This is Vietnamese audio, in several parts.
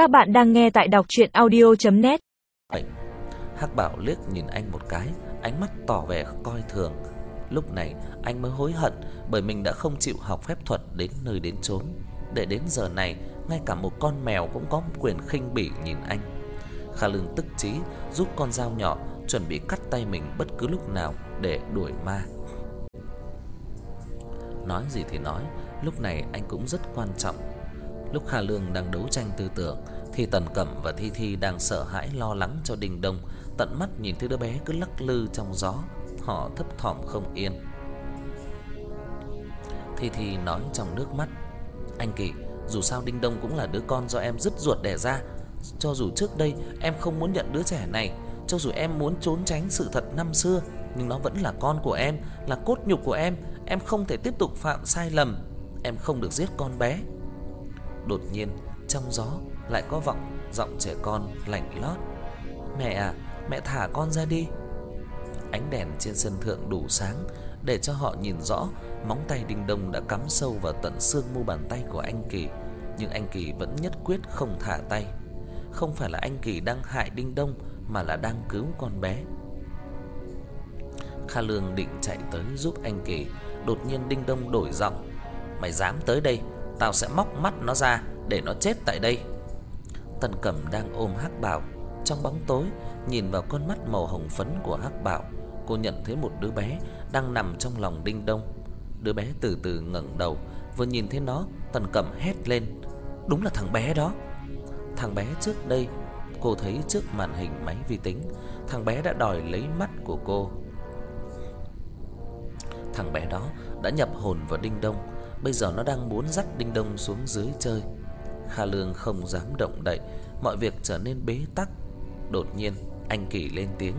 Các bạn đang nghe tại đọc chuyện audio.net Hắc Bảo liếc nhìn anh một cái, ánh mắt tỏ vẻ coi thường. Lúc này anh mới hối hận bởi mình đã không chịu học phép thuật đến nơi đến chốn. Để đến giờ này, ngay cả một con mèo cũng có quyền khinh bỉ nhìn anh. Kha Lương tức chí rút con dao nhỏ chuẩn bị cắt tay mình bất cứ lúc nào để đuổi ma. Nói gì thì nói, lúc này anh cũng rất quan trọng. Lúc Kha Lương đang đấu tranh tư tưởng thì Tần Cẩm và Thi Thi đang sợ hãi lo lắng cho Đình Đông, tận mắt nhìn thấy đứa bé cứ lắc lư trong gió, họ thấp thỏm không yên. Thi Thi nói trong nước mắt, "Anh Kỳ, dù sao Đinh Đông cũng là đứa con do em dứt ruột đẻ ra, cho dù trước đây em không muốn nhận đứa trẻ này, cho dù em muốn trốn tránh sự thật năm xưa, nhưng nó vẫn là con của em, là cốt nhục của em, em không thể tiếp tục phạm sai lầm, em không được giết con bé." Đột nhiên, trong gió lại có vọng giọng trẻ con lạnh lót. "Mẹ à, mẹ thả con ra đi." Ánh đèn trên sân thượng đủ sáng để cho họ nhìn rõ móng tay Đinh Đông đã cắm sâu vào tận xương mu bàn tay của anh Kỳ, nhưng anh Kỳ vẫn nhất quyết không thả tay. Không phải là anh Kỳ đang hại Đinh Đông mà là đang cứu con bé. Kha Lương định chạy tới giúp anh Kỳ, đột nhiên Đinh Đông đổi giọng, "Mày dám tới đây, tao sẽ móc mắt nó ra để nó chết tại đây." Tần Cẩm đang ôm Hắc Bảo, trong bóng tối nhìn vào con mắt màu hồng phấn của Hắc Bảo, cô nhận thấy một đứa bé đang nằm trong lòng Đinh Đông. Đứa bé từ từ ngẩng đầu, vừa nhìn thấy nó, Tần Cẩm hét lên, "Đúng là thằng bé đó." Thằng bé trước đây cô thấy trước màn hình máy vi tính, thằng bé đã đòi lấy mắt của cô. Thằng bé đó đã nhập hồn vào Đinh Đông, bây giờ nó đang muốn dắt Đinh Đông xuống dưới chơi. Kha Lương không dám động đậy, mọi việc trở nên bế tắc. Đột nhiên, anh Kỳ lên tiếng: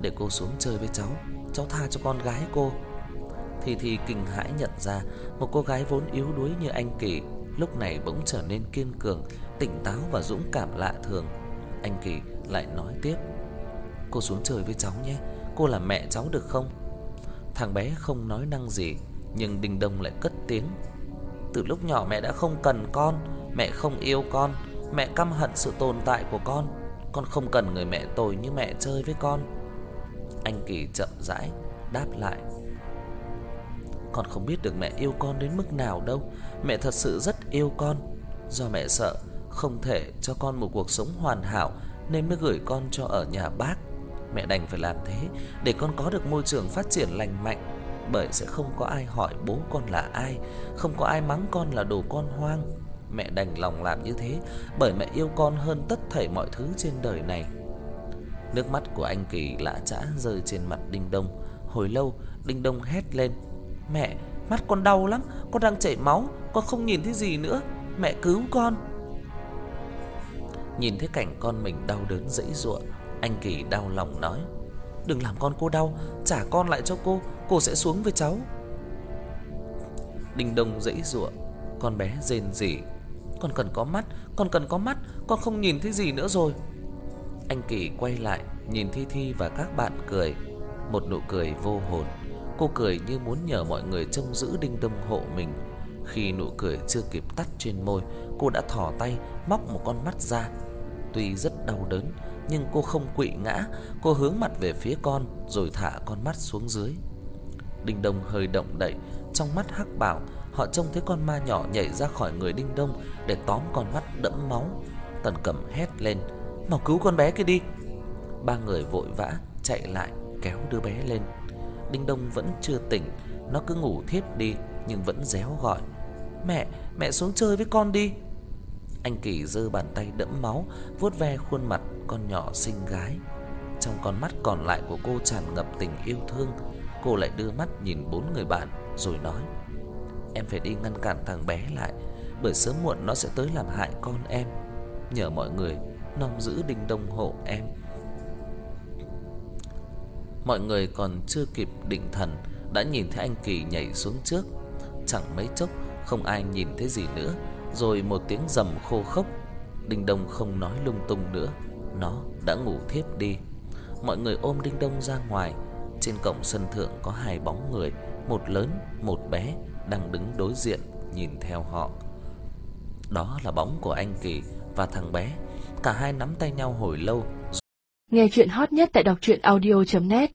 "Để cô xuống chơi với cháu, cháu tha cho con gái cô." Thì thì kinh hãi nhận ra, một cô gái vốn yếu đuối như anh Kỳ, lúc này bỗng trở nên kiên cường, tỉnh táo và dũng cảm lạ thường. Anh Kỳ lại nói tiếp: "Cô xuống chơi với cháu nhé, cô là mẹ cháu được không?" Thằng bé không nói năng gì, nhưng Đinh Đông lại cất tiếng: "Từ lúc nhỏ mẹ đã không cần con, mẹ không yêu con, mẹ căm hận sự tồn tại của con, con không cần người mẹ tồi như mẹ chơi với con." Anh Kỳ chậm rãi đáp lại: "Con không biết được mẹ yêu con đến mức nào đâu, mẹ thật sự rất yêu con, do mẹ sợ không thể cho con một cuộc sống hoàn hảo nên mới gửi con cho ở nhà bác. Mẹ đành phải làm thế để con có được môi trường phát triển lành mạnh, bởi sẽ không có ai hỏi bố con là ai, không có ai mắng con là đồ con hoang. Mẹ đành lòng làm như thế bởi mẹ yêu con hơn tất thảy mọi thứ trên đời này." Nước mắt của anh Kỳ lã chã rơi trên mặt Đinh Đông. Hồi lâu, Đinh Đông hét lên: "Mẹ, mắt con đau lắm, con đang chảy máu, con không nhìn thấy gì nữa, mẹ cứu con." Nhìn thấy cảnh con mình đau đớn dãy giụa, anh Kỳ đau lòng nói: "Đừng làm con cô đau, trả con lại cho cô, cô sẽ xuống với cháu." Đinh Đông dãy dụa, con bé rên rỉ: "Con cần có mắt, con cần có mắt, con không nhìn thấy gì nữa rồi." Anh Kỳ quay lại, nhìn Thi Thi và các bạn cười, một nụ cười vô hồn. Cô cười như muốn nhờ mọi người trông giữ Đinh Đông hộ mình. Khi nụ cười chưa kịp tắt trên môi, cô đã thò tay móc một con mắt ra. Tuy rất đau đớn, nhưng cô không quỵ ngã, cô hướng mặt về phía con rồi thả con mắt xuống dưới. Đinh Đông hơi động đậy, trong mắt hắc bảo, họ trông thấy con ma nhỏ nhảy ra khỏi người Đinh Đông để tóm con mắt đẫm máu. Tần Cẩm hét lên: "Mau cứu con bé kia đi!" Ba người vội vã chạy lại kéo đứa bé lên. Đinh Đông vẫn chưa tỉnh, nó cứ ngủ thiếp đi nhưng vẫn réo gọi: "Mẹ, mẹ xuống chơi với con đi." Anh Kỳ giơ bàn tay đẫm máu vuốt ve khuôn mặt con nhỏ xinh gái. Trong con mắt còn lại của cô tràn ngập tình yêu thương, cô lại đưa mắt nhìn bốn người bạn rồi nói: "Em phải đi ngăn cản thằng bé lại, bởi sớm muộn nó sẽ tới làm hại con em. Nhờ mọi người nom giữ Đinh Đông hộ em." Mọi người còn chưa kịp định thần đã nhìn thấy anh Kỳ nhảy xuống trước. Chẳng mấy chốc không ai nhìn thấy gì nữa, rồi một tiếng rầm khô khốc. Đinh Đông không nói lung tung nữa, nó đã ngủ thiếp đi. Mọi người ôm Đinh Đông ra ngoài, trên cổng sân thượng có hai bóng người, một lớn, một bé đang đứng đối diện nhìn theo họ. Đó là bóng của anh Kỳ và thằng bé. Cả hai nắm tay nhau hồi lâu. Nghe chuyện hot nhất tại đọc truyện audio net